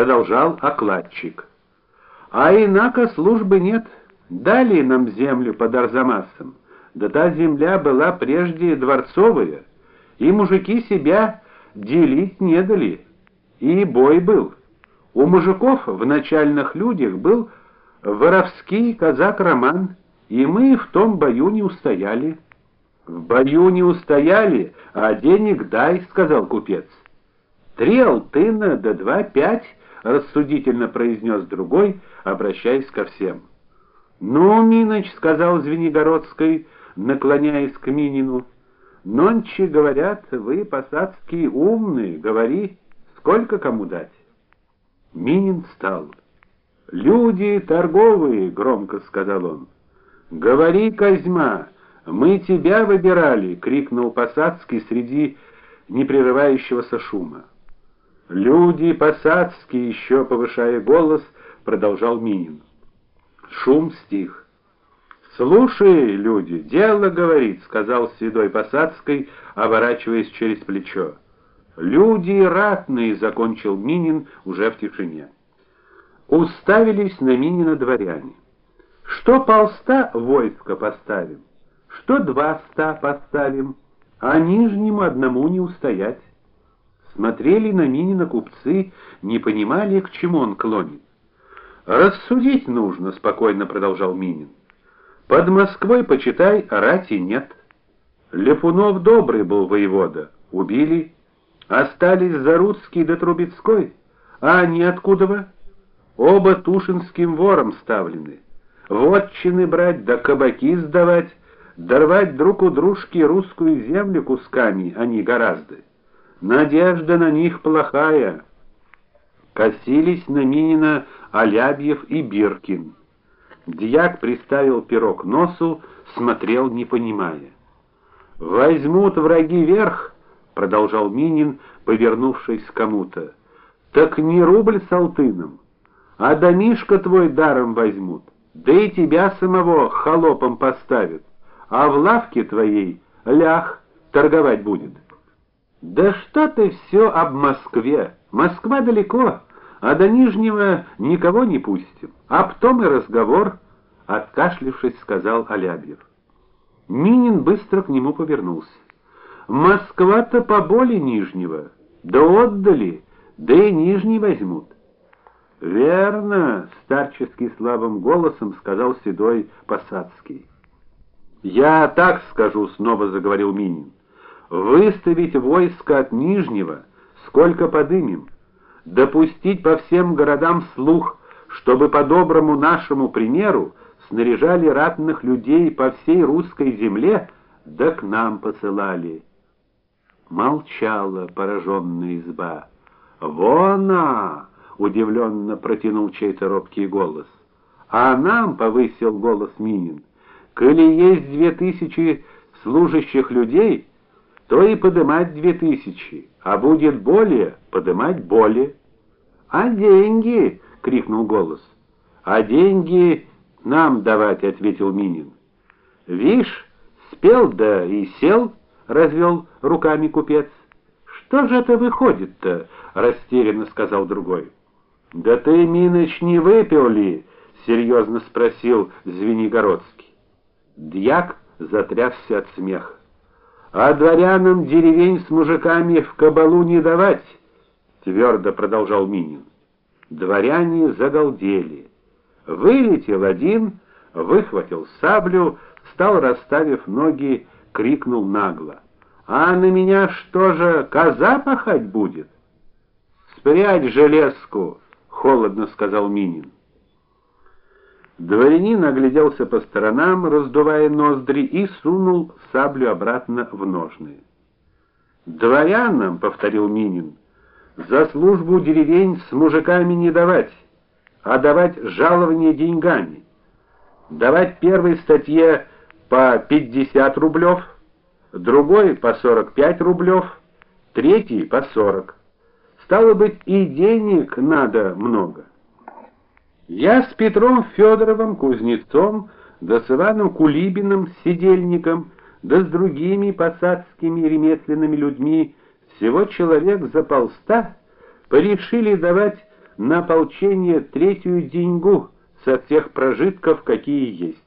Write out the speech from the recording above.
продолжал окладчик. А инако службы нет. Дали нам землю под Арзамасом. Да та земля была прежде дворцовая, и мужики себя делить не дали. И бой был. У мужиков в начальных людях был воровский казак Роман, и мы в том бою не устояли. В бою не устояли, а денег дай, сказал купец. Три алтына да два пять, рассудительно произнес другой, обращаясь ко всем. Ну, Миноч, сказал Звенигородский, наклоняясь к Минину. Нонче говорят, вы посадские умные, говори, сколько кому дать? Минин встал. Люди торговые, громко сказал он. Говори, Козьма, мы тебя выбирали, крикнул Посадский среди непрерывающегося шума. Люди посадские, еще повышая голос, продолжал Минин. Шум стих. Слушай, люди, дело говорит, сказал седой Посадский, оборачиваясь через плечо. Люди ратные, закончил Минин уже в тишине. Уставились на Минина дворяне. Что полста войска поставим, что два ста поставим, а нижнему одному не устоять. Смотрели на Минина купцы, не понимали, к чему он клонит. Рассудить нужно, спокойно продолжал Минин. Под Москвой, почитай, рати нет. Лепунов добрый был воевода, убили, остались Заруцкий да Трубецкой, а они откуда? Оба Тушинским вором ставлены. Вотчины брать да кабаки сдавать, дорвать друг у дружки русскую землю кусками, они гораздо. Надежда на них плохая. Косились на Минина Алябьев и Биркин. Дьяк приставил перо к носу, смотрел, не понимая. Возьмут враги верх, продолжал Минин, повернувшись к кому-то. Так не рубль с алтыном, а домишко твой даром возьмут. Да и тебя самого холопом поставят, а в лавке твоей лях торговать будет. Да что ты все об Москве? Москва далеко, а до Нижнего никого не пустим. А потом и разговор, откашлившись, сказал Алябьев. Минин быстро к нему повернулся. Москва-то поболее Нижнего. Да отдали, да и Нижний возьмут. Верно, старчески слабым голосом сказал седой Посадский. Я так скажу, снова заговорил Минин выставить войско от Нижнего, сколько подымем, допустить по всем городам слух, чтобы по доброму нашему примеру снаряжали ратных людей по всей русской земле, да к нам посылали. Молчала пораженная изба. "Вона!" удивленно протянул чей-то робкий голос. "А нам", повысил голос Минин. "Коли есть две тысячи служащих людей, то и подымать две тысячи, а будет более, подымать более. А деньги, крикнул голос. А деньги нам давать, ответил Минин. Вишь, спел да и сел, развел руками купец. Что же это выходит-то? растерянно сказал другой. Да ты, Миныч, не выпил ли? серьезно спросил Звенигородский. Дьяк затрясся от смеха а дворянам деревень с мужиками в кабалу не давать, твердо продолжал Минин. Дворяне загалдели. Вылетел один, выхватил саблю, стал расставив ноги, крикнул нагло: "А на меня что же, коза пахать будет?" "Спрячь железку", холодно сказал Минин. Дворянин огляделся по сторонам, раздувая ноздри, и сунул саблю обратно в ножны. "Дворянам", повторил Минин. "За службу деревень с мужиками не давать, а давать жалование деньгами. Давать первой статье по 50 рублев, другой по 45 рублев, третий по 40. Стало быть, и денег надо много. Я с Петром Федоровым кузнецом, да с Иваном Кулибиным сидельником, да с другими посадскими ремесленными людьми, всего человек за полста, порешили давать на ополчение третью деньгу со всех прожитков, какие есть.